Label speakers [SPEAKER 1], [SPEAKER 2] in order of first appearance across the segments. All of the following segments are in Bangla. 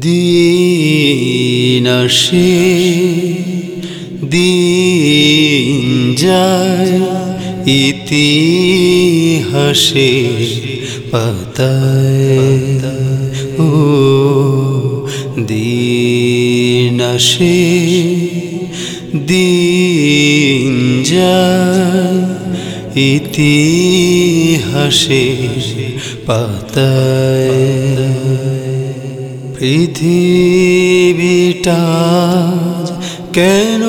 [SPEAKER 1] দিন আসে দিন যায় ইতিহাসে পাতায়। ও দিন আসে দিন যায় ইতিহাসে পাতায়। পৃথিবীটা কেন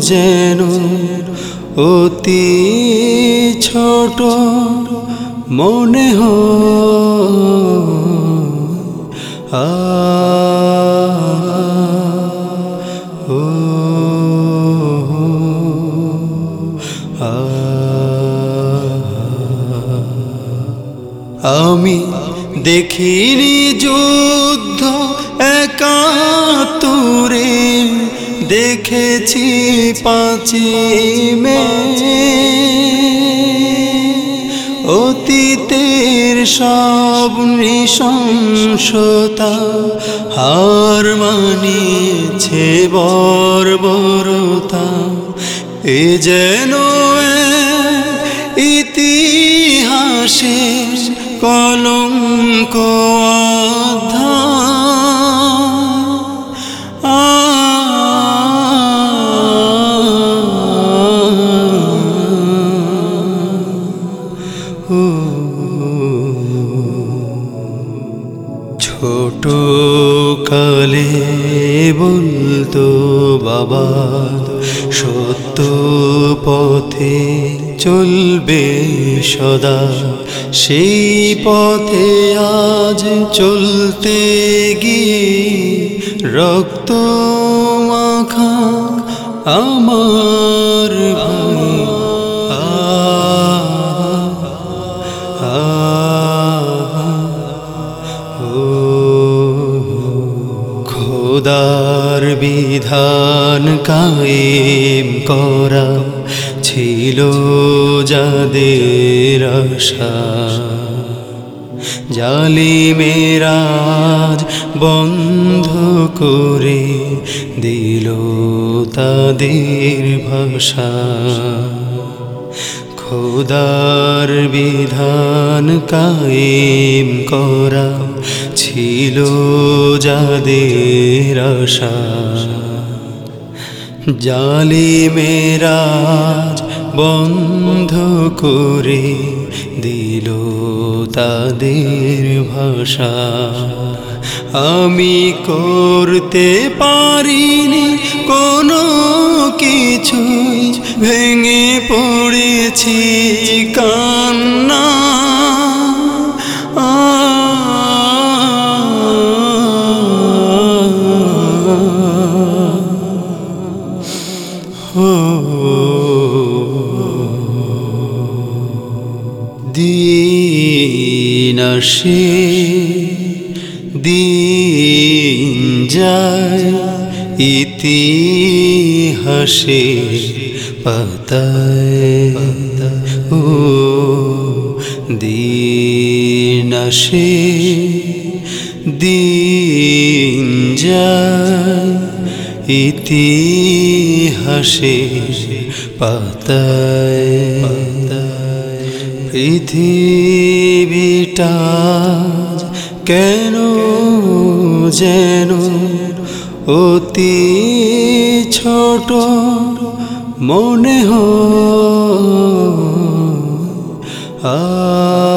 [SPEAKER 1] যেন অতি ছোট মনে ও আ আমি দেখিনি যুদ্ধ একাত্তরে, দেখেছি পাঁচি মে। অতীতের সব নৃশংসতা হার মানিয়েছে বর্বরতা। এ যেন ইতিহাসের কলঙ্ক ছোট কালে বলতো বাবা সত্য পথে চলবে সদা। সেই পথে আজ চলতে গিয়ে রক্ত মাখা আমার ভাই। খোদার বিধান কায়েম করা। ছিল যাদের আশা। জালি মেরাজ বন্ধ করে দিল তাদের ভাষা। খোদার বিধান কায়েম করা ছিল যাদের আশা। জালি মেরাজ বন্ধ করে দিল তাদের ভাষা। আমি করতে পারিনি কোনো কিছুই ভেঙে পড়েছি কান্না। আ দিন আসে দিন যায় ইতিহাসে পাতায়। ও দিন আসে দিন যায় ইতিহাসে পাতায়। পৃথিবীটা কেন যেন অতি ছোট মনে হয়। আ